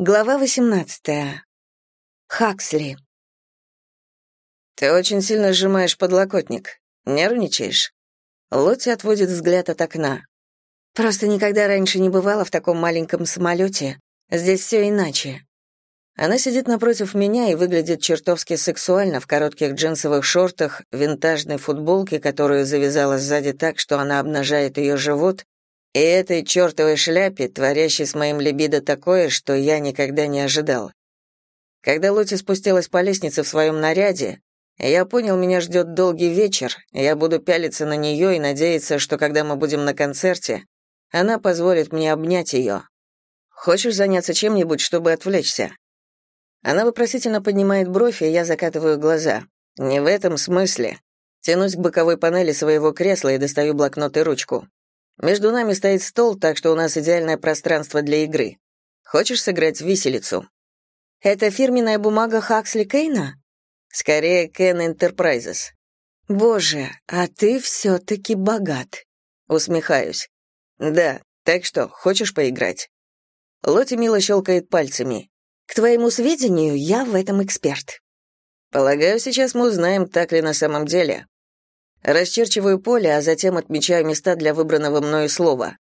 Глава 18. Хаксли. «Ты очень сильно сжимаешь подлокотник. Нервничаешь?» Лотти отводит взгляд от окна. «Просто никогда раньше не бывала в таком маленьком самолете. Здесь все иначе». Она сидит напротив меня и выглядит чертовски сексуально в коротких джинсовых шортах, винтажной футболке, которую завязала сзади так, что она обнажает ее живот, и этой чертовой шляпе, творящей с моим либидо такое, что я никогда не ожидал. Когда Лоти спустилась по лестнице в своем наряде, я понял, меня ждет долгий вечер, я буду пялиться на нее и надеяться, что когда мы будем на концерте, она позволит мне обнять ее. Хочешь заняться чем-нибудь, чтобы отвлечься? Она вопросительно поднимает бровь, и я закатываю глаза. Не в этом смысле. Тянусь к боковой панели своего кресла и достаю блокнот и ручку. Между нами стоит стол, так что у нас идеальное пространство для игры. Хочешь сыграть в виселицу? Это фирменная бумага Хаксли Кейна? Скорее, Кен Enterprises. Боже, а ты все-таки богат. Усмехаюсь. Да, так что, хочешь поиграть? Лоти мило щелкает пальцами. К твоему сведению, я в этом эксперт. Полагаю, сейчас мы узнаем, так ли на самом деле. Расчерчиваю поле, а затем отмечаю места для выбранного мною слова.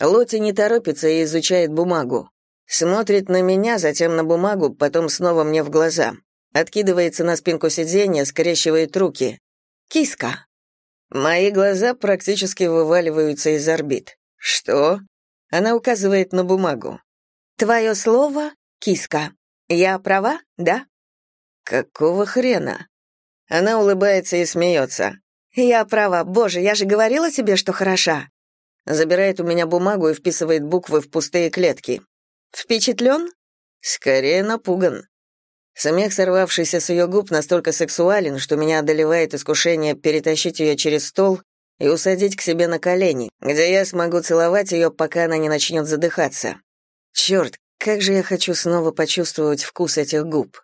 Лоти не торопится и изучает бумагу. Смотрит на меня, затем на бумагу, потом снова мне в глаза. Откидывается на спинку сиденья, скрещивает руки. «Киска». Мои глаза практически вываливаются из орбит. «Что?» Она указывает на бумагу. «Твое слово — киска. Я права, да?» «Какого хрена?» Она улыбается и смеется. «Я права. Боже, я же говорила тебе, что хороша». Забирает у меня бумагу и вписывает буквы в пустые клетки. «Впечатлен?» «Скорее напуган». Смех, сорвавшийся с ее губ, настолько сексуален, что меня одолевает искушение перетащить ее через стол и усадить к себе на колени, где я смогу целовать ее, пока она не начнет задыхаться. Черт, как же я хочу снова почувствовать вкус этих губ.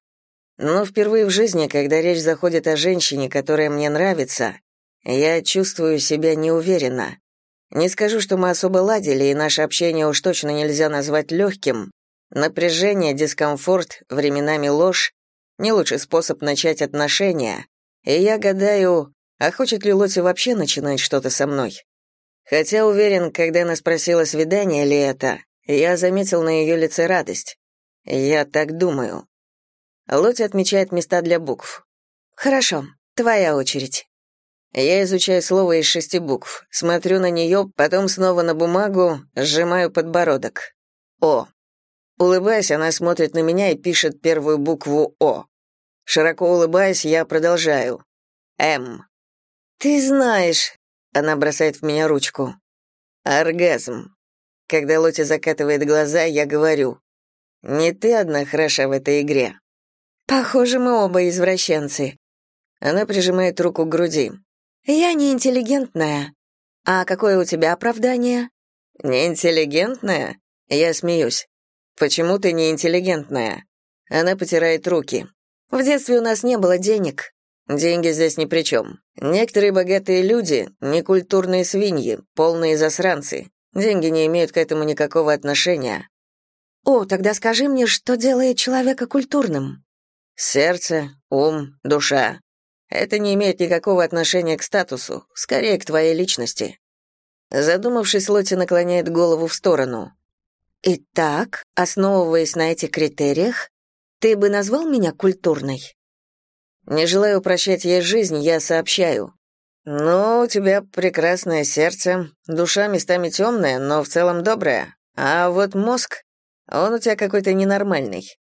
Но впервые в жизни, когда речь заходит о женщине, которая мне нравится, я чувствую себя неуверенно. Не скажу, что мы особо ладили, и наше общение уж точно нельзя назвать легким. Напряжение, дискомфорт, временами ложь — не лучший способ начать отношения. И я гадаю, а хочет ли Лоти вообще начинать что-то со мной? Хотя уверен, когда она спросила, свидание ли это, я заметил на ее лице радость. Я так думаю. Лоти отмечает места для букв. «Хорошо, твоя очередь». Я изучаю слово из шести букв, смотрю на нее, потом снова на бумагу, сжимаю подбородок. О. Улыбаясь, она смотрит на меня и пишет первую букву О. Широко улыбаясь, я продолжаю. М. Ты знаешь, она бросает в меня ручку. Оргазм. Когда Лоти закатывает глаза, я говорю: "Не ты одна хороша в этой игре". Похоже, мы оба извращенцы. Она прижимает руку к груди. Я не интеллигентная. А какое у тебя оправдание? Не интеллигентная? Я смеюсь. Почему ты не интеллигентная? Она потирает руки. В детстве у нас не было денег. Деньги здесь ни при чем. Некоторые богатые люди — некультурные свиньи, полные засранцы. Деньги не имеют к этому никакого отношения. О, тогда скажи мне, что делает человека культурным? Сердце, ум, душа. Это не имеет никакого отношения к статусу, скорее к твоей личности. Задумавшись, Лоти наклоняет голову в сторону. Итак, основываясь на этих критериях, ты бы назвал меня культурной? Не желая упрощать ей жизнь, я сообщаю. Ну, у тебя прекрасное сердце, душа местами темная, но в целом добрая. А вот мозг, он у тебя какой-то ненормальный.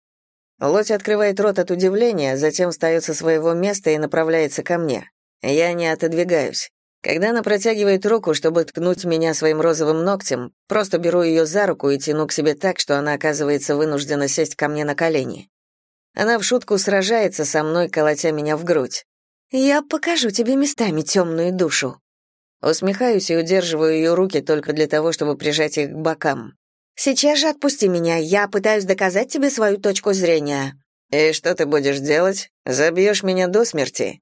Лоть открывает рот от удивления, затем встает со своего места и направляется ко мне. Я не отодвигаюсь. Когда она протягивает руку, чтобы ткнуть меня своим розовым ногтем, просто беру ее за руку и тяну к себе так, что она оказывается вынуждена сесть ко мне на колени. Она в шутку сражается со мной, колотя меня в грудь. «Я покажу тебе местами темную душу». Усмехаюсь и удерживаю ее руки только для того, чтобы прижать их к бокам. Сейчас же отпусти меня, я пытаюсь доказать тебе свою точку зрения». «И что ты будешь делать? Забьешь меня до смерти?»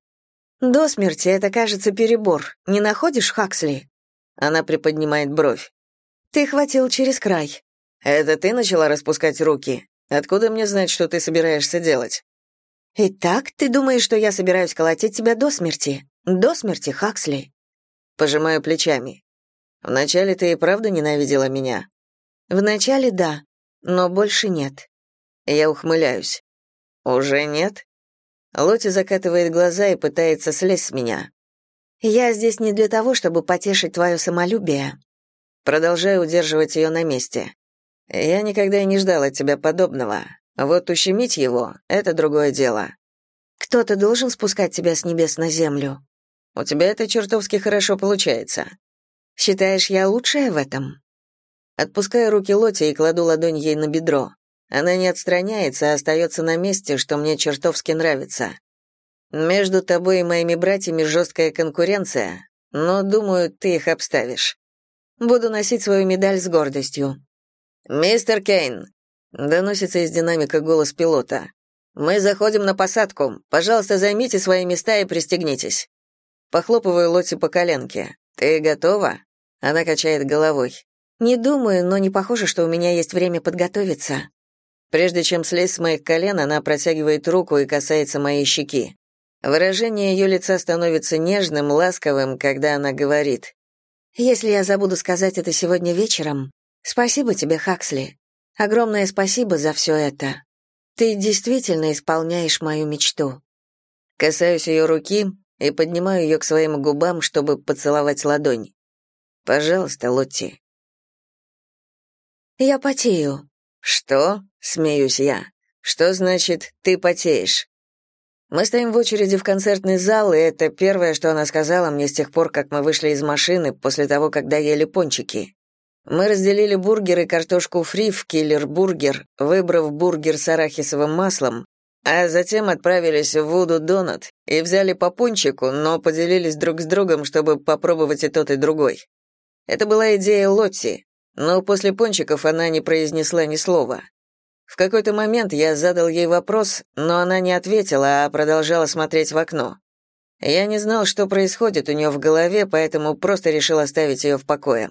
«До смерти это, кажется, перебор. Не находишь, Хаксли?» Она приподнимает бровь. «Ты хватил через край». «Это ты начала распускать руки?» Откуда мне знать, что ты собираешься делать?» «Итак, ты думаешь, что я собираюсь колотить тебя до смерти? До смерти, Хаксли?» Пожимаю плечами. «Вначале ты и правда ненавидела меня?» «Вначале да, но больше нет». Я ухмыляюсь. «Уже нет?» Лоти закатывает глаза и пытается слезть с меня. «Я здесь не для того, чтобы потешить твое самолюбие». Продолжаю удерживать ее на месте. «Я никогда и не ждал от тебя подобного. Вот ущемить его — это другое дело. Кто-то должен спускать тебя с небес на землю. У тебя это чертовски хорошо получается. Считаешь, я лучшая в этом? Отпускаю руки Лоти и кладу ладонь ей на бедро. Она не отстраняется, а остается на месте, что мне чертовски нравится. Между тобой и моими братьями жесткая конкуренция, но, думаю, ты их обставишь. Буду носить свою медаль с гордостью. «Мистер Кейн, Доносится из динамика голос пилота. «Мы заходим на посадку. Пожалуйста, займите свои места и пристегнитесь». Похлопываю Лотти по коленке. «Ты готова?» Она качает головой. «Не думаю, но не похоже, что у меня есть время подготовиться». Прежде чем слезть с моих колен, она протягивает руку и касается моей щеки. Выражение ее лица становится нежным, ласковым, когда она говорит. «Если я забуду сказать это сегодня вечером, спасибо тебе, Хаксли. Огромное спасибо за все это. Ты действительно исполняешь мою мечту. Касаюсь ее руки и поднимаю ее к своим губам, чтобы поцеловать ладонь. Пожалуйста, Лотти. Я потею. Что? Смеюсь я. Что значит «ты потеешь»? Мы стоим в очереди в концертный зал, и это первое, что она сказала мне с тех пор, как мы вышли из машины после того, когда ели пончики. Мы разделили бургер и картошку фри в Killer Burger, выбрав бургер с арахисовым маслом, а затем отправились в Voodoo Doughnut и взяли по пончику, но поделились друг с другом, чтобы попробовать и тот, и другой. Это была идея Лотти, но после пончиков она не произнесла ни слова. В какой-то момент я задал ей вопрос, но она не ответила, а продолжала смотреть в окно. Я не знал, что происходит у нее в голове, поэтому просто решил оставить ее в покое.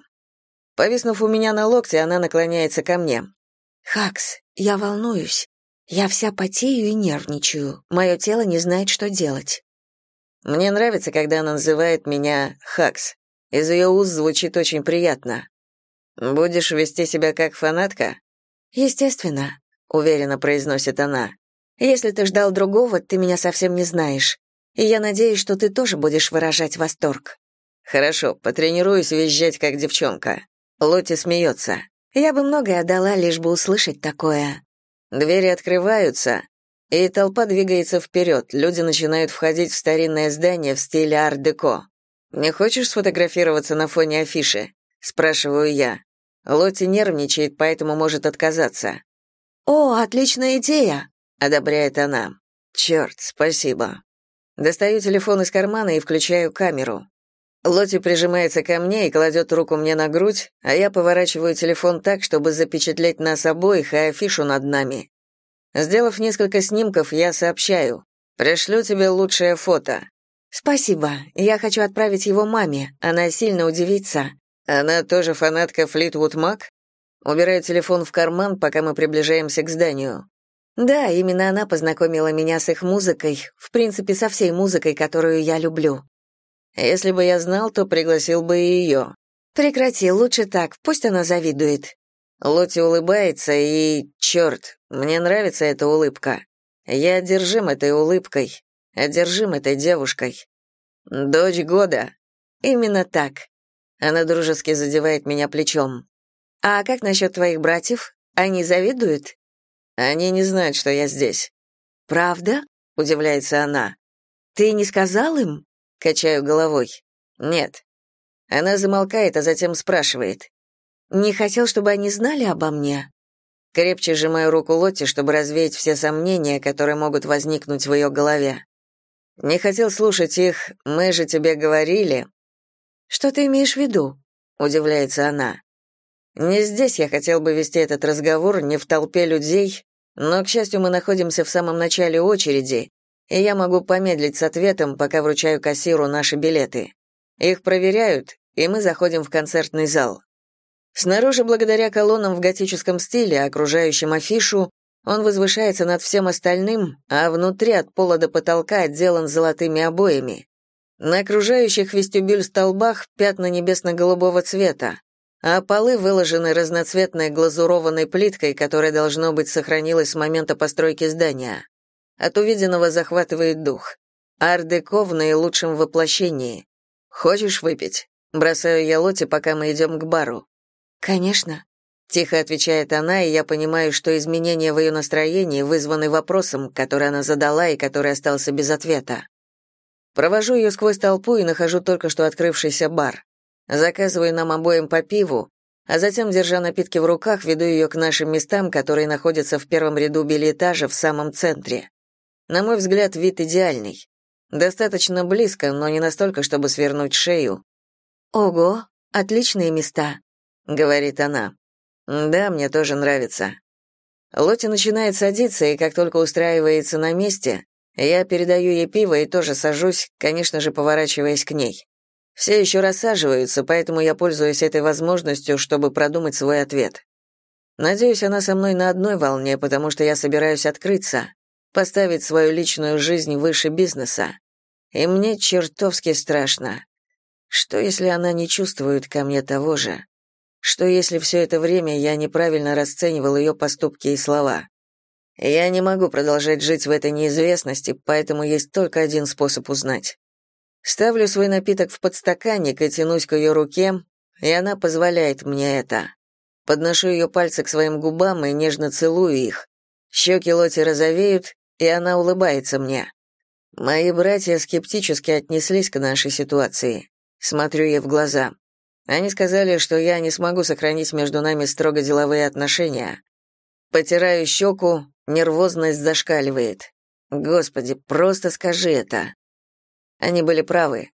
Повиснув у меня на локте, она наклоняется ко мне. «Хакс, я волнуюсь. Я вся потею и нервничаю. Мое тело не знает, что делать». Мне нравится, когда она называет меня Хакс. Из ее уст звучит очень приятно. «Будешь вести себя как фанатка?» «Естественно», — уверенно произносит она. «Если ты ждал другого, ты меня совсем не знаешь. И я надеюсь, что ты тоже будешь выражать восторг». «Хорошо, потренируюсь визжать как девчонка». Лоти смеется. Я бы многое отдала, лишь бы услышать такое. Двери открываются, и толпа двигается вперед. Люди начинают входить в старинное здание в стиле арт-деко. «Не хочешь сфотографироваться на фоне афиши?» — спрашиваю я. Лоти нервничает, поэтому может отказаться. «О, отличная идея!» — одобряет она. «Черт, спасибо». Достаю телефон из кармана и включаю камеру. Лоти прижимается ко мне и кладет руку мне на грудь, а я поворачиваю телефон так, чтобы запечатлеть нас обоих и афишу над нами. Сделав несколько снимков, я сообщаю. «Пришлю тебе лучшее фото». «Спасибо. Я хочу отправить его маме. Она сильно удивится». «Она тоже фанатка Флитвуд Мак?» Убираю телефон в карман, пока мы приближаемся к зданию. Да, именно она познакомила меня с их музыкой, в принципе, со всей музыкой, которую я люблю. Если бы я знал, то пригласил бы и ее. Прекрати, лучше так, пусть она завидует. Лоти улыбается, и, черт, мне нравится эта улыбка. Я одержим этой улыбкой, одержим этой девушкой. Дочь года. Именно так. Она дружески задевает меня плечом. А как насчет твоих братьев? Они завидуют? Они не знают, что я здесь. Правда? Удивляется она. Ты не сказал им? Качаю головой. Нет. Она замолкает, а затем спрашивает. Не хотел, чтобы они знали обо мне? Крепче сжимаю руку Лотти, чтобы развеять все сомнения, которые могут возникнуть в ее голове. Не хотел слушать их, мы же тебе говорили. Что ты имеешь в виду? Удивляется она. Не здесь я хотел бы вести этот разговор, не в толпе людей, но, к счастью, мы находимся в самом начале очереди, и я могу помедлить с ответом, пока вручаю кассиру наши билеты. Их проверяют, и мы заходим в концертный зал. Снаружи, благодаря колоннам в готическом стиле, окружающим афишу, Он возвышается над всем остальным, а внутри от пола до потолка отделан золотыми обоями. На окружающих вестибюль столбах пятна небесно-голубого цвета, а полы выложены разноцветной глазурованной плиткой, которая, должно быть, сохранилась с момента постройки здания. От увиденного захватывает дух. Ар-деко в наилучшем воплощении. «Хочешь выпить?» Бросаю я Лоте, пока мы идем к бару. «Конечно», — тихо отвечает она, и я понимаю, что изменения в ее настроении вызваны вопросом, который она задала и который остался без ответа. Провожу ее сквозь толпу и нахожу только что открывшийся бар. Заказываю нам обоим по пиву, а затем, держа напитки в руках, веду ее к нашим местам, которые находятся в первом ряду билетажа в самом центре. На мой взгляд, вид идеальный. Достаточно близко, но не настолько, чтобы свернуть шею, «Ого, отличные места», — говорит она. «Да, мне тоже нравится». Лоти начинает садиться, и как только устраивается на месте, я передаю ей пиво и тоже сажусь, конечно же, поворачиваясь к ней. Все еще рассаживаются, поэтому я пользуюсь этой возможностью, чтобы продумать свой ответ. Надеюсь, она со мной на одной волне, потому что я собираюсь открыться, поставить свою личную жизнь выше бизнеса. И мне чертовски страшно. Что, если она не чувствует ко мне того же? Что, если все это время я неправильно расценивал ее поступки и слова? Я не могу продолжать жить в этой неизвестности, поэтому есть только один способ узнать. Ставлю свой напиток в подстаканник и тянусь к ее руке, и она позволяет мне это. Подношу ее пальцы к своим губам и нежно целую их. Щеки Лоти розовеют, и она улыбается мне. Мои братья скептически отнеслись к нашей ситуации. Смотрю ей в глаза. Они сказали, что я не смогу сохранить между нами строго деловые отношения. Потираю щеку, нервозность зашкаливает. Господи, просто скажи это. Они были правы.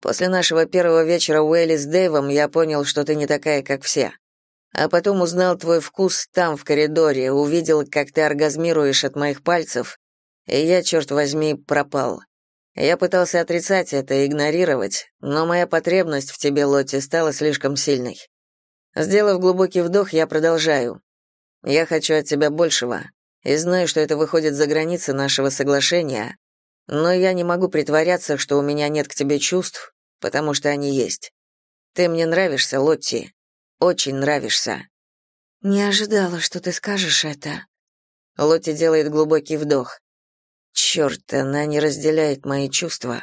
После нашего первого вечера у Элли с Дэйвом я понял, что ты не такая, как все. А потом узнал твой вкус там, в коридоре, увидел, как ты оргазмируешь от моих пальцев, и я, черт возьми, пропал. Я пытался отрицать это, игнорировать, но моя потребность в тебе, Лотти, стала слишком сильной. Сделав глубокий вдох, я продолжаю. Я хочу от тебя большего, и знаю, что это выходит за границы нашего соглашения, но я не могу притворяться, что у меня нет к тебе чувств, потому что они есть. Ты мне нравишься, Лотти. Очень нравишься. Не ожидала, что ты скажешь это. Лотти делает глубокий вдох. Черт, она не разделяет мои чувства.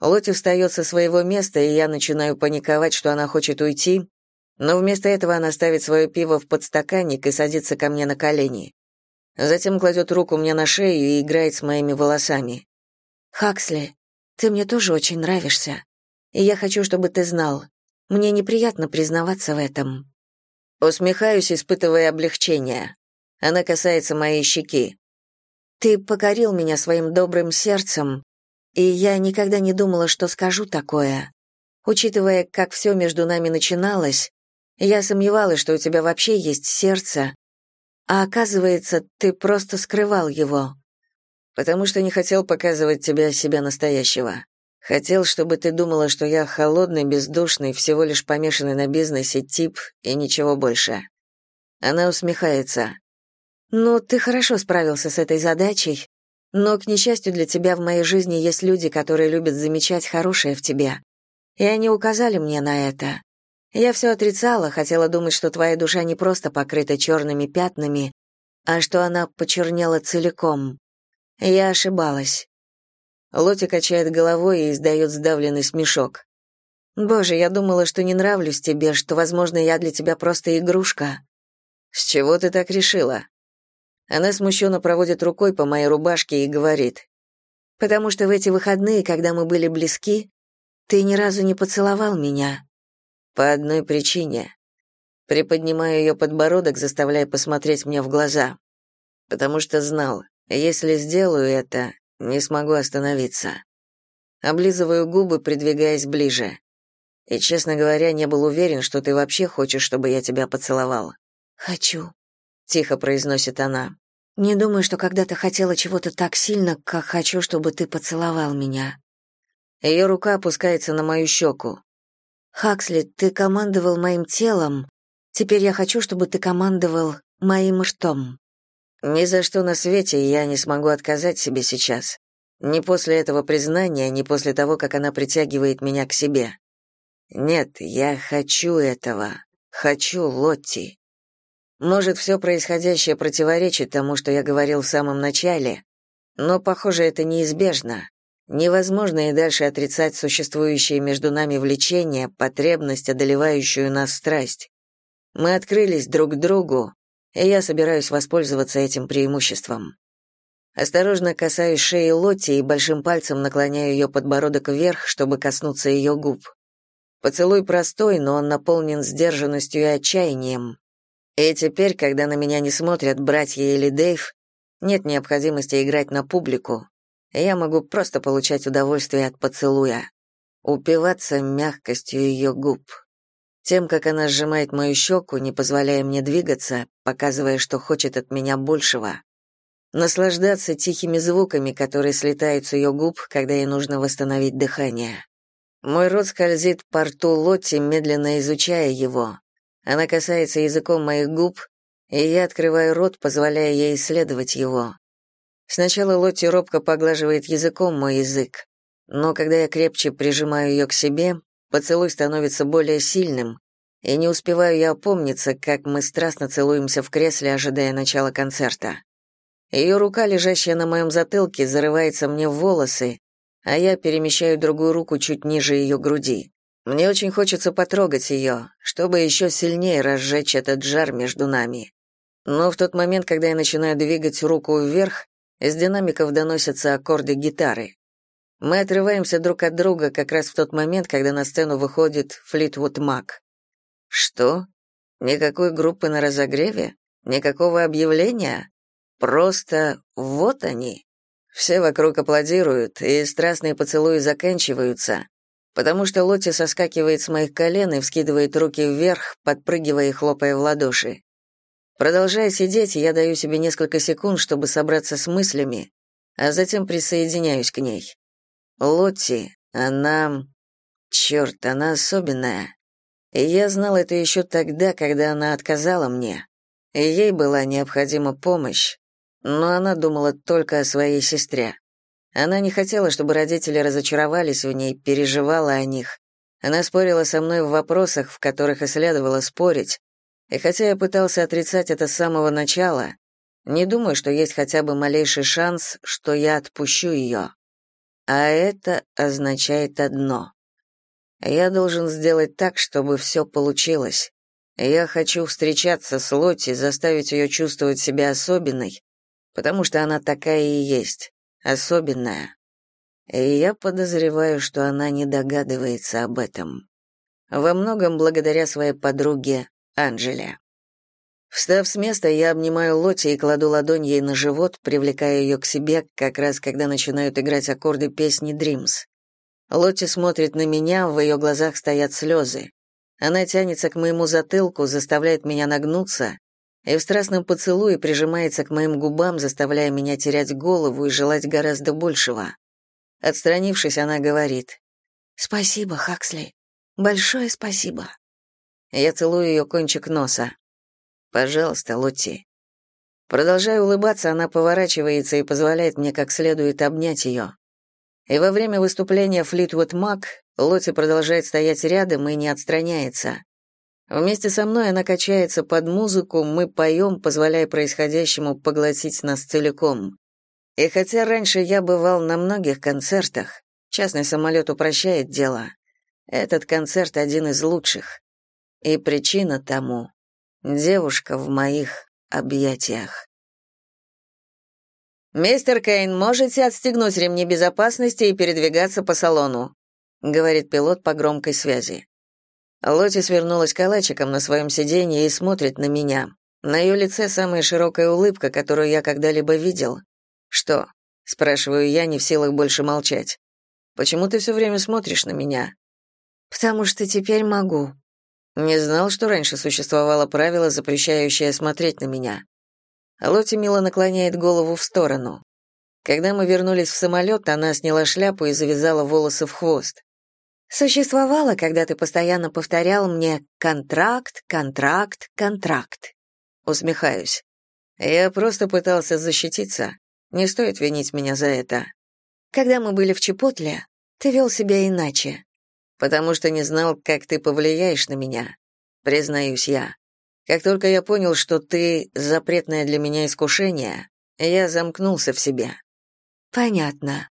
Лоти встает со своего места, и я начинаю паниковать, что она хочет уйти, но вместо этого она ставит свое пиво в подстаканник и садится ко мне на колени. Затем кладет руку мне на шею и играет с моими волосами. «Хаксли, ты мне тоже очень нравишься, и я хочу, чтобы ты знал. Мне неприятно признаваться в этом». Усмехаюсь, испытывая облегчение. Она касается моей щеки. Ты покорил меня своим добрым сердцем, и я никогда не думала, что скажу такое. Учитывая, как все между нами начиналось, я сомневалась, что у тебя вообще есть сердце, а оказывается, ты просто скрывал его. Потому что не хотел показывать тебе себя настоящего. Хотел, чтобы ты думала, что я холодный, бездушный, всего лишь помешанный на бизнесе тип и ничего больше. Она усмехается. «Ну, ты хорошо справился с этой задачей, но, к несчастью для тебя, в моей жизни есть люди, которые любят замечать хорошее в тебе. И они указали мне на это. Я все отрицала, хотела думать, что твоя душа не просто покрыта черными пятнами, а что она почернела целиком. Я ошибалась». Лоти качает головой и издает сдавленный смешок. «Боже, я думала, что не нравлюсь тебе, что, возможно, я для тебя просто игрушка». «С чего ты так решила?» Она смущенно проводит рукой по моей рубашке и говорит. «Потому что в эти выходные, когда мы были близки, ты ни разу не поцеловал меня». «По одной причине». Приподнимаю ее подбородок, заставляя посмотреть мне в глаза. Потому что знал, если сделаю это, не смогу остановиться. Облизываю губы, придвигаясь ближе. И, честно говоря, не был уверен, что ты вообще хочешь, чтобы я тебя поцеловал. «Хочу», тихо произносит она. Не думаю, что когда-то хотела чего-то так сильно, как хочу, чтобы ты поцеловал меня. Ее рука опускается на мою щеку. Хаксли, ты командовал моим телом. Теперь я хочу, чтобы ты командовал моим ртом. Ни за что на свете я не смогу отказать себе сейчас. Ни после этого признания, ни после того, как она притягивает меня к себе. Нет, я хочу этого. Хочу Лотти. Может, все происходящее противоречит тому, что я говорил в самом начале, но, похоже, это неизбежно. Невозможно и дальше отрицать существующее между нами влечение, потребность, одолевающую нас страсть. Мы открылись друг другу, и я собираюсь воспользоваться этим преимуществом. Осторожно касаюсь шеи Лотти и большим пальцем наклоняю ее подбородок вверх, чтобы коснуться ее губ. Поцелуй простой, но он наполнен сдержанностью и отчаянием. И теперь, когда на меня не смотрят братья или Дэйв, нет необходимости играть на публику. Я могу просто получать удовольствие от поцелуя, упиваться мягкостью ее губ тем, как она сжимает мою щеку, не позволяя мне двигаться, показывая, что хочет от меня большего. Наслаждаться тихими звуками, которые слетают с ее губ, когда ей нужно восстановить дыхание. Мой рот скользит по рту Лотти, медленно изучая его. Она касается языком моих губ, и я открываю рот, позволяя ей исследовать его. Сначала Лотти робко поглаживает языком мой язык, но когда я крепче прижимаю ее к себе, Поцелуй становится более сильным, и не успеваю я опомниться, как мы страстно целуемся в кресле, ожидая начала концерта. Ее рука, лежащая на моем затылке, зарывается мне в волосы, а я перемещаю другую руку чуть ниже ее груди. Мне очень хочется потрогать ее, чтобы еще сильнее разжечь этот жар между нами. Но в тот момент, когда я начинаю двигать руку вверх, из динамиков доносятся аккорды гитары. Мы отрываемся друг от друга как раз в тот момент, когда на сцену выходит Флитвуд Мак. Что? Никакой группы на разогреве? Никакого объявления? Просто вот они. Все вокруг аплодируют, и страстные поцелуи заканчиваются, потому что Лотти соскакивает с моих колен и вскидывает руки вверх, подпрыгивая и хлопая в ладоши. Продолжая сидеть, я даю себе несколько секунд, чтобы собраться с мыслями, а затем присоединяюсь к ней. Лотти, она... Черт, она особенная. И я знал это еще тогда, когда она отказала мне. И ей была необходима помощь, но она думала только о своей сестре. Она не хотела, чтобы родители разочаровались в ней, переживала о них. Она спорила со мной в вопросах, в которых и следовало спорить. И хотя я пытался отрицать это с самого начала, не думаю, что есть хотя бы малейший шанс, что я отпущу ее. А это означает одно. Я должен сделать так, чтобы все получилось. Я хочу встречаться с Лотти, заставить ее чувствовать себя особенной, потому что она такая и есть, особенная. И я подозреваю, что она не догадывается об этом. Во многом благодаря своей подруге Анжеле. Встав с места, я обнимаю Лотти и кладу ладонь ей на живот, привлекая ее к себе, как раз когда начинают играть аккорды песни «Dreams». Лотти смотрит на меня, в ее глазах стоят слезы. Она тянется к моему затылку, заставляет меня нагнуться, и в страстном поцелуе прижимается к моим губам, заставляя меня терять голову и желать гораздо большего. Отстранившись, она говорит, «Спасибо, Хаксли. Большое спасибо». Я целую ее кончик носа. Пожалуйста, Лотти. Продолжая улыбаться, она поворачивается и позволяет мне как следует обнять ее. И во время выступления Флитвуд Мак Лотти продолжает стоять рядом и не отстраняется. Вместе со мной она качается под музыку, мы поем, позволяя происходящему поглотить нас целиком. И хотя раньше я бывал на многих концертах, частный самолет упрощает дело, этот концерт один из лучших. И причина тому Девушка в моих объятиях. «Мистер Кейн, можете отстегнуть ремни безопасности и передвигаться по салону», говорит пилот по громкой связи. Лоти свернулась калачиком на своем сиденье и смотрит на меня. На ее лице самая широкая улыбка, которую я когда-либо видел. «Что?» — спрашиваю я, не в силах больше молчать. «Почему ты все время смотришь на меня?» «Потому что теперь могу», не знал, что раньше существовало правило, запрещающее смотреть на меня. Лоти мило наклоняет голову в сторону. Когда мы вернулись в самолет, она сняла шляпу и завязала волосы в хвост. «Существовало, когда ты постоянно повторял мне «контракт, контракт, контракт». Усмехаюсь. Я просто пытался защититься. Не стоит винить меня за это. Когда мы были в Чепотле, ты вел себя иначе. Потому что не знал, как ты повлияешь на меня, признаюсь я. Как только я понял, что ты запретное для меня искушение, я замкнулся в себе. Понятно.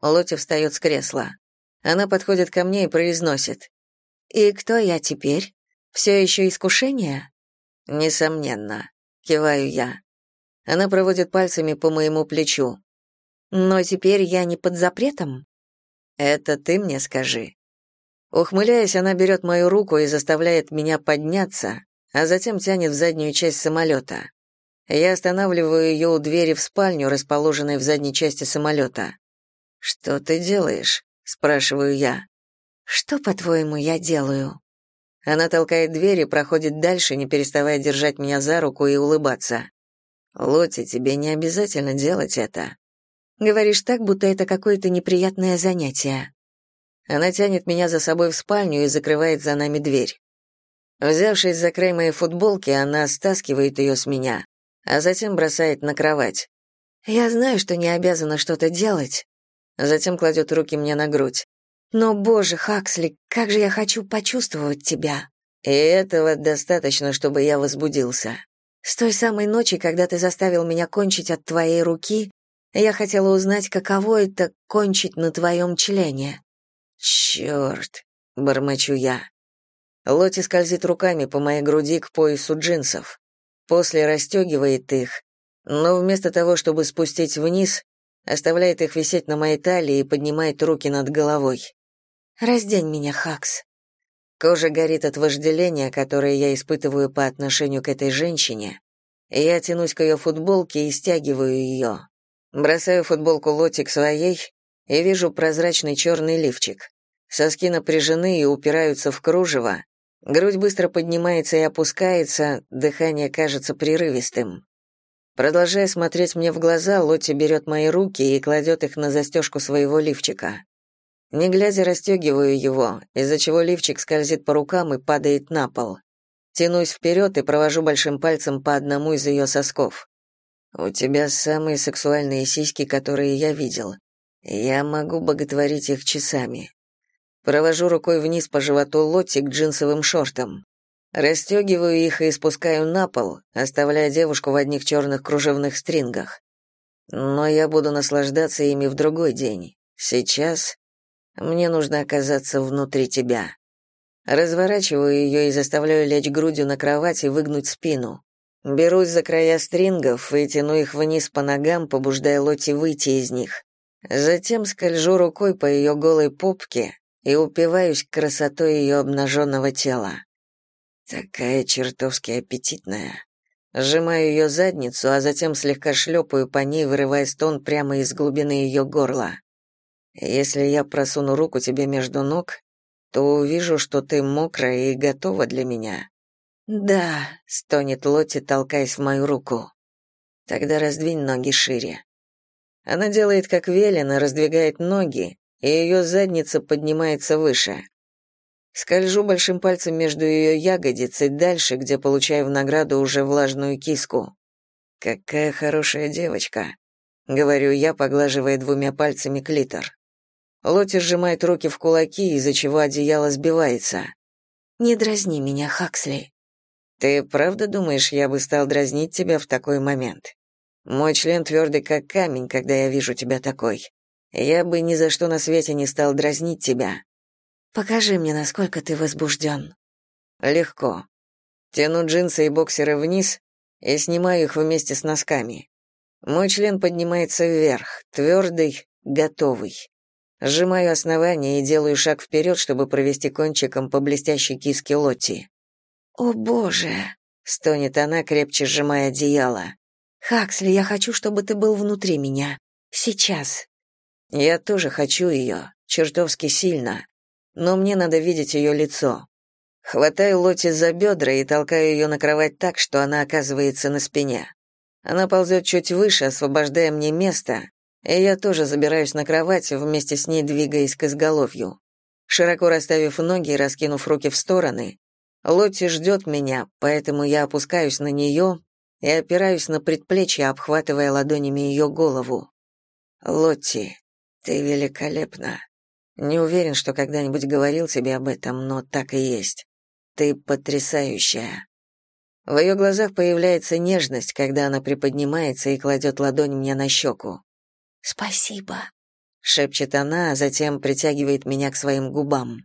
Лоти встает с кресла. Она подходит ко мне и произносит. «И кто я теперь? Все еще искушение?» «Несомненно», — киваю я. Она проводит пальцами по моему плечу. «Но теперь я не под запретом?» «Это ты мне скажи». Ухмыляясь, она берет мою руку и заставляет меня подняться, а затем тянет в заднюю часть самолета. Я останавливаю ее у двери в спальню, расположенной в задней части самолета. «Что ты делаешь?» — спрашиваю я. «Что, по-твоему, я делаю?» Она толкает дверь и проходит дальше, не переставая держать меня за руку и улыбаться. «Лоти, тебе не обязательно делать это». Говоришь так, будто это какое-то неприятное занятие. Она тянет меня за собой в спальню и закрывает за нами дверь. Взявшись за край моей футболки, она стаскивает ее с меня, а затем бросает на кровать. Я знаю, что не обязана что-то делать. Затем кладет руки мне на грудь. Но, боже, Хаксли, как же я хочу почувствовать тебя. И этого достаточно, чтобы я возбудился. С той самой ночи, когда ты заставил меня кончить от твоей руки, я хотела узнать, каково это — кончить на твоем члене. «Черт!» — бормочу я. Лоти скользит руками по моей груди к поясу джинсов. После расстегивает их, но вместо того, чтобы спустить вниз, оставляет их висеть на моей талии и поднимает руки над головой. «Раздень меня, Хакс». Кожа горит от вожделения, которое я испытываю по отношению к этой женщине. Я тянусь к ее футболке и стягиваю ее. Бросаю футболку Лоти к своей и вижу прозрачный черный лифчик. Соски напряжены и упираются в кружево. Грудь быстро поднимается и опускается, дыхание кажется прерывистым. Продолжая смотреть мне в глаза, Лотти берет мои руки и кладет их на застежку своего лифчика. Не глядя, расстегиваю его, из-за чего лифчик скользит по рукам и падает на пол. Тянусь вперед и провожу большим пальцем по одному из ее сосков. «У тебя самые сексуальные сиськи, которые я видел. Я могу боготворить их часами. Провожу рукой вниз по животу Лотти к джинсовым шортам. Расстегиваю их и спускаю на пол, оставляя девушку в одних черных кружевных стрингах. Но я буду наслаждаться ими в другой день. Сейчас мне нужно оказаться внутри тебя. Разворачиваю ее и заставляю лечь грудью на кровать и выгнуть спину. Берусь за края стрингов и тяну их вниз по ногам, побуждая Лоти выйти из них. Затем скольжу рукой по ее голой попке и упиваюсь красотой ее обнаженного тела. Такая чертовски аппетитная. Сжимаю ее задницу, а затем слегка шлепаю по ней, вырывая стон прямо из глубины ее горла. Если я просуну руку тебе между ног, то увижу, что ты мокрая и готова для меня. Да, стонет Лотти, толкаясь в мою руку. Тогда раздвинь ноги шире. Она делает как велено, раздвигает ноги, и ее задница поднимается выше. Скольжу большим пальцем между ее ягодиц и дальше, где получаю в награду уже влажную киску. «Какая хорошая девочка», — говорю я, поглаживая двумя пальцами клитор. Лоти сжимает руки в кулаки, из-за чего одеяло сбивается. «Не дразни меня, Хаксли». «Ты правда думаешь, я бы стал дразнить тебя в такой момент?» Мой член твердый как камень, когда я вижу тебя такой. Я бы ни за что на свете не стал дразнить тебя. Покажи мне, насколько ты возбужден». Легко. Тяну джинсы и боксеры вниз и снимаю их вместе с носками. Мой член поднимается вверх, твердый, готовый. Сжимаю основание и делаю шаг вперед, чтобы провести кончиком по блестящей киске Лотти. «О, боже!» — стонет она, крепче сжимая одеяло. Хаксли, я хочу, чтобы ты был внутри меня. Сейчас. Я тоже хочу ее, чертовски сильно. Но мне надо видеть ее лицо. Хватаю Лоти за бедра и толкаю ее на кровать так, что она оказывается на спине. Она ползет чуть выше, освобождая мне место, и я тоже забираюсь на кровать, вместе с ней двигаясь к изголовью. Широко расставив ноги и раскинув руки в стороны, Лотти ждет меня, поэтому я опускаюсь на нее и опираюсь на предплечье, обхватывая ладонями ее голову. «Лотти, ты великолепна. Не уверен, что когда-нибудь говорил тебе об этом, но так и есть. Ты потрясающая». В ее глазах появляется нежность, когда она приподнимается и кладет ладонь мне на щеку. «Спасибо», — шепчет она, а затем притягивает меня к своим губам.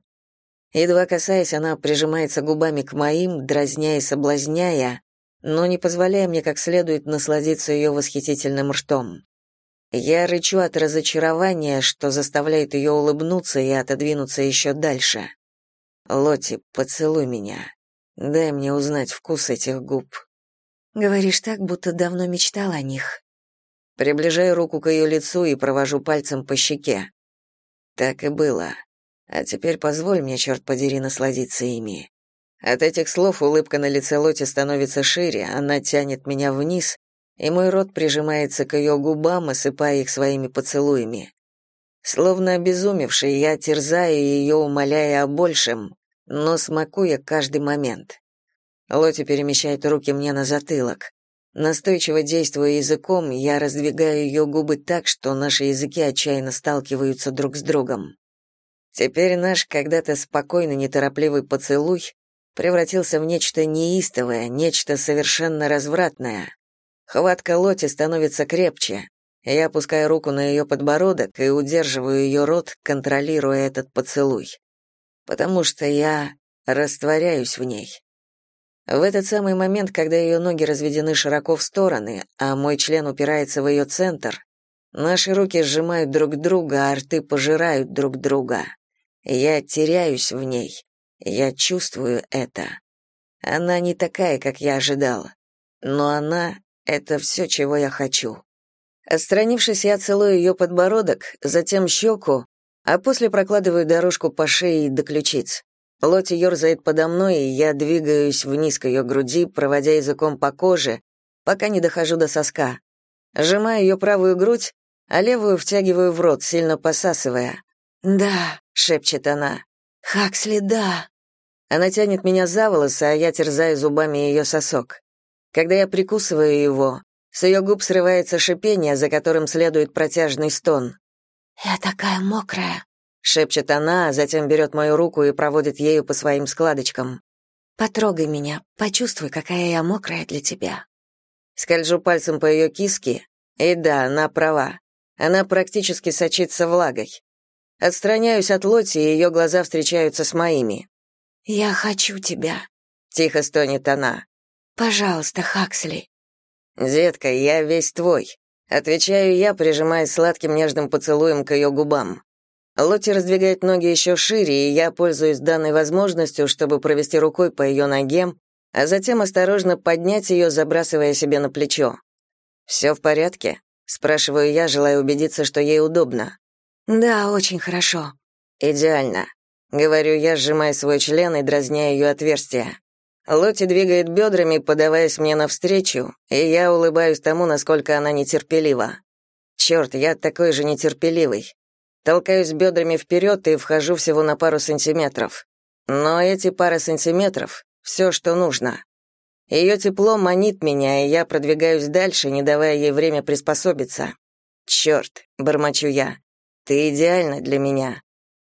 Едва касаясь, она прижимается губами к моим, дразня и соблазняя, но не позволяя мне как следует насладиться ее восхитительным ртом. Я рычу от разочарования, что заставляет ее улыбнуться и отодвинуться еще дальше. «Лоти, поцелуй меня. Дай мне узнать вкус этих губ». «Говоришь так, будто давно мечтал о них». Приближаю руку к ее лицу и провожу пальцем по щеке. Так и было. А теперь позволь мне, черт подери, насладиться ими. От этих слов улыбка на лице Лоти становится шире, она тянет меня вниз, и мой рот прижимается к ее губам, осыпая их своими поцелуями. Словно обезумевший, я терзаю ее, умоляя о большем, но смакуя каждый момент. Лоти перемещает руки мне на затылок. Настойчиво действуя языком, я раздвигаю ее губы так, что наши языки отчаянно сталкиваются друг с другом. Теперь наш когда-то спокойный, неторопливый поцелуй превратился в нечто неистовое, нечто совершенно развратное. Хватка Лоти становится крепче. Я опускаю руку на ее подбородок и удерживаю ее рот, контролируя этот поцелуй. Потому что я растворяюсь в ней. В этот самый момент, когда ее ноги разведены широко в стороны, а мой член упирается в ее центр, наши руки сжимают друг друга, а рты пожирают друг друга. Я теряюсь в ней. Я чувствую это. Она не такая, как я ожидал. Но она — это все, чего я хочу. Отстранившись, я целую ее подбородок, затем щеку, а после прокладываю дорожку по шее до ключиц. Лоти ерзает подо мной, и я двигаюсь вниз к ее груди, проводя языком по коже, пока не дохожу до соска. Сжимаю ее правую грудь, а левую втягиваю в рот, сильно посасывая. «Да», — шепчет она. «Хаксли, да». Она тянет меня за волосы, а я терзаю зубами ее сосок. Когда я прикусываю его, с ее губ срывается шипение, за которым следует протяжный стон. «Я такая мокрая», — шепчет она, а затем берет мою руку и проводит ею по своим складочкам. «Потрогай меня, почувствуй, какая я мокрая для тебя». Скольжу пальцем по ее киске, и да, она права. Она практически сочится влагой. Отстраняюсь от Лоти, и ее глаза встречаются с моими. «Я хочу тебя», — тихо стонет она. «Пожалуйста, Хаксли». «Детка, я весь твой», — отвечаю я, прижимаясь сладким нежным поцелуем к ее губам. Лотти раздвигает ноги еще шире, и я пользуюсь данной возможностью, чтобы провести рукой по ее ноге, а затем осторожно поднять ее, забрасывая себе на плечо. «Все в порядке?» — спрашиваю я, желая убедиться, что ей удобно. «Да, очень хорошо». «Идеально. Говорю я, сжимая свой член и дразня ее отверстие. Лоти двигает бедрами, подаваясь мне навстречу, и я улыбаюсь тому, насколько она нетерпелива. Черт, я такой же нетерпеливый. Толкаюсь бедрами вперед и вхожу всего на пару сантиметров. Но эти пара сантиметров — все, что нужно. Ее тепло манит меня, и я продвигаюсь дальше, не давая ей время приспособиться. «Черт», — бормочу я, — «ты идеальна для меня.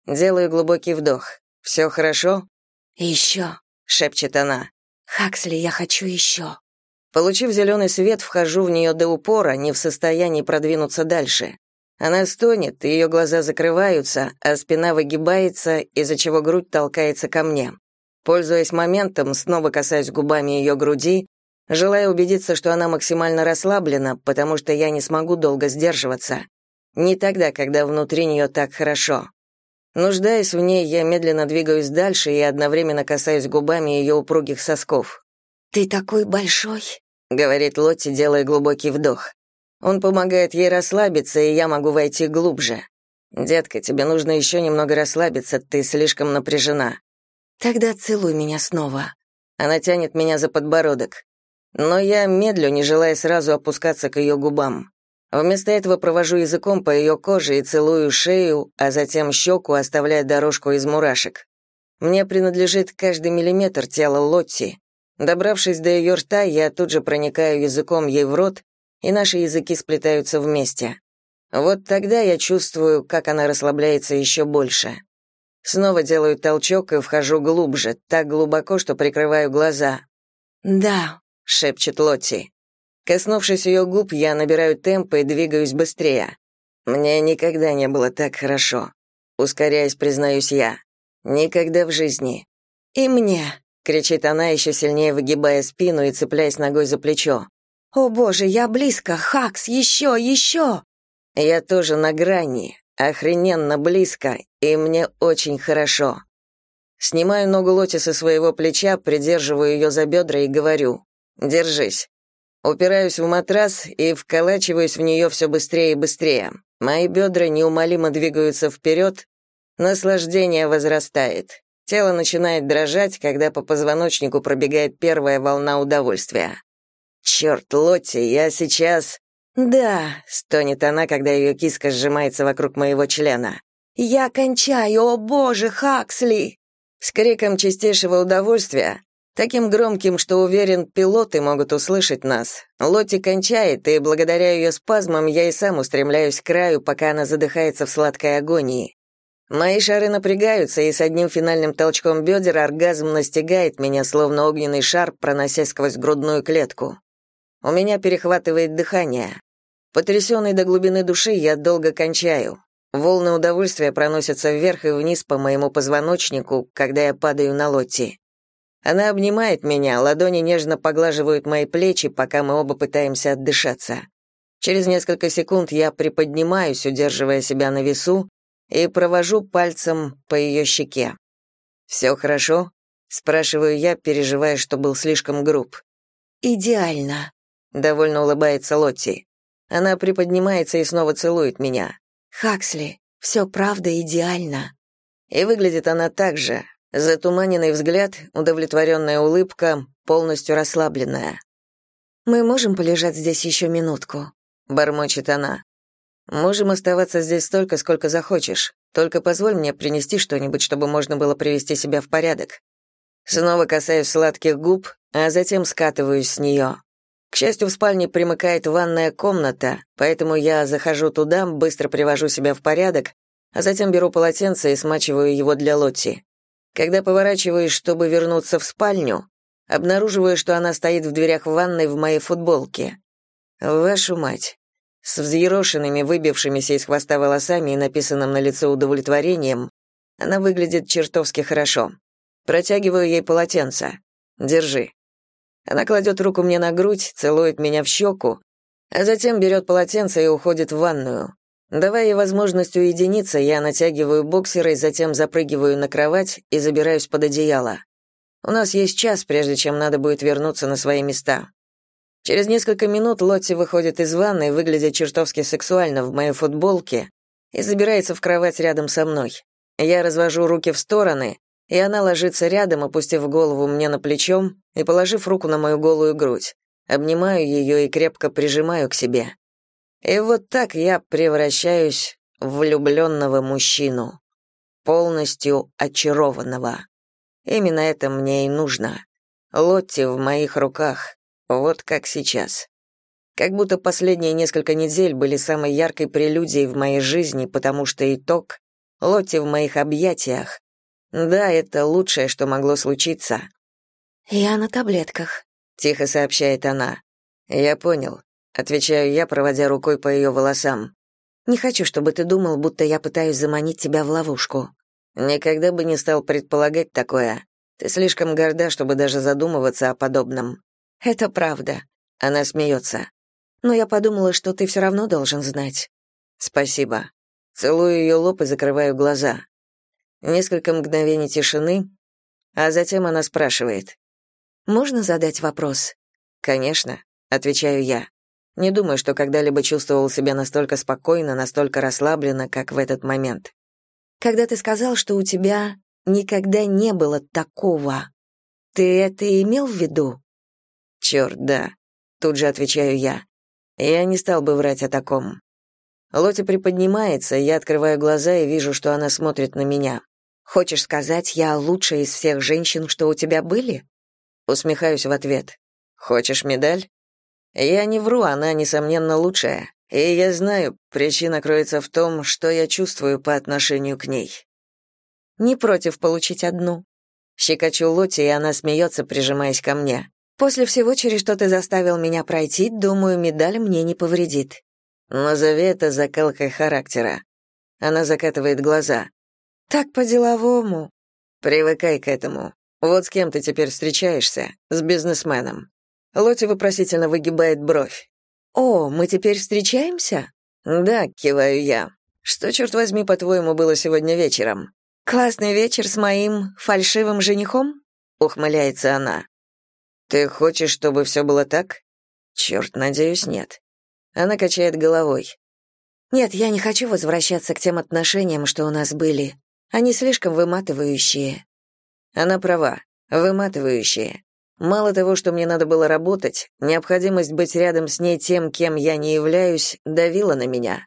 Делаю глубокий вдох. «Все хорошо?» «Еще», — шепчет она. «Хаксли, я хочу еще». Получив зеленый свет, вхожу в нее до упора, не в состоянии продвинуться дальше. Она стонет, ее глаза закрываются, а спина выгибается, из-за чего грудь толкается ко мне. Пользуясь моментом, снова касаюсь губами ее груди, желая убедиться, что она максимально расслаблена, потому что я не смогу долго сдерживаться. Не тогда, когда внутри нее так хорошо. Нуждаясь в ней, я медленно двигаюсь дальше и одновременно касаюсь губами ее упругих сосков. «Ты такой большой», — говорит Лотти, делая глубокий вдох. Он помогает ей расслабиться, и я могу войти глубже. «Детка, тебе нужно еще немного расслабиться, ты слишком напряжена». «Тогда целуй меня снова». Она тянет меня за подбородок. Но я медлю, не желая сразу опускаться к ее губам. Вместо этого провожу языком по ее коже и целую шею, а затем щеку, оставляя дорожку из мурашек. Мне принадлежит каждый миллиметр тела Лотти. Добравшись до ее рта, я тут же проникаю языком ей в рот, и наши языки сплетаются вместе. Вот тогда я чувствую, как она расслабляется еще больше. Снова делаю толчок и вхожу глубже, так глубоко, что прикрываю глаза. «Да», — шепчет Лотти. Коснувшись ее губ, я набираю темп и двигаюсь быстрее. Мне никогда не было так хорошо. Ускоряясь, признаюсь я. Никогда в жизни. «И мне», — кричит она, еще сильнее выгибая спину и цепляясь ногой за плечо. «О боже, я близко! Хакс, еще, еще!» Я тоже на грани, охрененно близко, и мне очень хорошо. Снимаю ногу Лоти со своего плеча, придерживаю ее за бедра и говорю «Держись». Упираюсь в матрас и вколачиваюсь в нее все быстрее и быстрее. Мои бедра неумолимо двигаются вперед, наслаждение возрастает. Тело начинает дрожать, когда по позвоночнику пробегает первая волна удовольствия. «Черт, Лотти, я сейчас...» «Да», — стонет она, когда ее киска сжимается вокруг моего члена. «Я кончаю, о боже, Хаксли!» С криком чистейшего удовольствия, таким громким, что, уверен, пилоты могут услышать нас, Лотти кончает, и благодаря ее спазмам я и сам устремляюсь к краю, пока она задыхается в сладкой агонии. Мои шары напрягаются, и с одним финальным толчком бедер оргазм настигает меня, словно огненный шар, проносясь сквозь грудную клетку. У меня перехватывает дыхание. Потрясенный до глубины души, я долго кончаю. Волны удовольствия проносятся вверх и вниз по моему позвоночнику, когда я падаю на Лотти. Она обнимает меня, ладони нежно поглаживают мои плечи, пока мы оба пытаемся отдышаться. Через несколько секунд я приподнимаюсь, удерживая себя на весу, и провожу пальцем по ее щеке. «Все хорошо?» — спрашиваю я, переживая, что был слишком груб. «Идеально», — довольно улыбается Лотти. Она приподнимается и снова целует меня. «Хаксли, все правда идеально». И выглядит она так же. Затуманенный взгляд, удовлетворенная улыбка, полностью расслабленная. «Мы можем полежать здесь еще минутку?» — бормочет она. «Можем оставаться здесь столько, сколько захочешь. Только позволь мне принести что-нибудь, чтобы можно было привести себя в порядок». Снова касаюсь сладких губ, а затем скатываюсь с нее. К счастью, в спальне примыкает ванная комната, поэтому я захожу туда, быстро привожу себя в порядок, а затем беру полотенце и смачиваю его для Лотти. Когда поворачиваюсь, чтобы вернуться в спальню, обнаруживаю, что она стоит в дверях ванной в моей футболке. Вашу мать. С взъерошенными, выбившимися из хвоста волосами и написанным на лице удовлетворением, она выглядит чертовски хорошо. Протягиваю ей полотенце. Держи. Она кладет руку мне на грудь, целует меня в щеку, а затем берет полотенце и уходит в ванную. Давая ей возможность уединиться, я натягиваю боксеры, затем запрыгиваю на кровать и забираюсь под одеяло. У нас есть час, прежде чем надо будет вернуться на свои места. Через несколько минут Лотти выходит из ванной, выглядя чертовски сексуально в моей футболке, и забирается в кровать рядом со мной. Я развожу руки в стороны, и она ложится рядом, опустив голову мне на плечо и положив руку на мою голую грудь. Обнимаю ее и крепко прижимаю к себе. И вот так я превращаюсь в влюбленного мужчину, полностью очарованного. Именно это мне и нужно. Лотти в моих руках, вот как сейчас. Как будто последние несколько недель были самой яркой прелюдией в моей жизни, потому что итог — Лотти в моих объятиях, да, это лучшее, что могло случиться. Я на таблетках, тихо сообщает она. Я понял, отвечаю я, проводя рукой по ее волосам. Не хочу, чтобы ты думал, будто я пытаюсь заманить тебя в ловушку. Никогда бы не стал предполагать такое. Ты слишком горда, чтобы даже задумываться о подобном. Это правда. Она смеется. Но я подумала, что ты все равно должен знать. Спасибо. Целую ее лоб и закрываю глаза. Несколько мгновений тишины, а затем она спрашивает. «Можно задать вопрос?» «Конечно», — отвечаю я. Не думаю, что когда-либо чувствовал себя настолько спокойно, настолько расслабленно, как в этот момент. «Когда ты сказал, что у тебя никогда не было такого, ты это имел в виду?» «Черт, да», — тут же отвечаю я. Я не стал бы врать о таком. Лоти приподнимается, я открываю глаза и вижу, что она смотрит на меня. Хочешь сказать, я лучшая из всех женщин, что у тебя были? Усмехаюсь в ответ. Хочешь медаль? Я не вру, она, несомненно, лучшая. И я знаю, причина кроется в том, что я чувствую по отношению к ней. Не против получить одну. Щекочу Лоти, и она смеется, прижимаясь ко мне. После всего, через что ты заставил меня пройти, думаю, медаль мне не повредит. Назови это закалкой характера. Она закатывает глаза. Так по-деловому. Привыкай к этому. Вот с кем ты теперь встречаешься? С бизнесменом. Лоти вопросительно выгибает бровь. О, мы теперь встречаемся? Да, киваю я. Что, черт возьми, по-твоему, было сегодня вечером? Классный вечер с моим фальшивым женихом? Ухмыляется она. Ты хочешь, чтобы все было так? Черт, надеюсь, нет. Она качает головой. Нет, я не хочу возвращаться к тем отношениям, что у нас были. Они слишком выматывающие. Она права, выматывающие. Мало того, что мне надо было работать, необходимость быть рядом с ней тем, кем я не являюсь, давила на меня.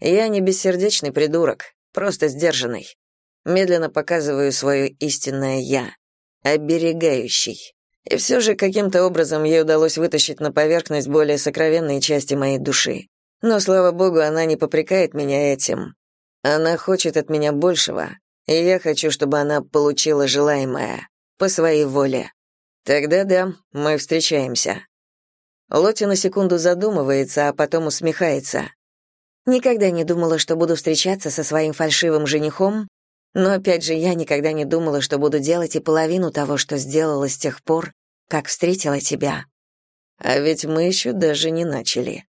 Я не бессердечный придурок, просто сдержанный. Медленно показываю свое истинное «я», оберегающий. И все же каким-то образом ей удалось вытащить на поверхность более сокровенные части моей души. Но, слава богу, она не попрекает меня этим. Она хочет от меня большего, и я хочу, чтобы она получила желаемое по своей воле. Тогда да, мы встречаемся. Лоти на секунду задумывается, а потом усмехается. Никогда не думала, что буду встречаться со своим фальшивым женихом, но опять же я никогда не думала, что буду делать и половину того, что сделала с тех пор, как встретила тебя. А ведь мы еще даже не начали.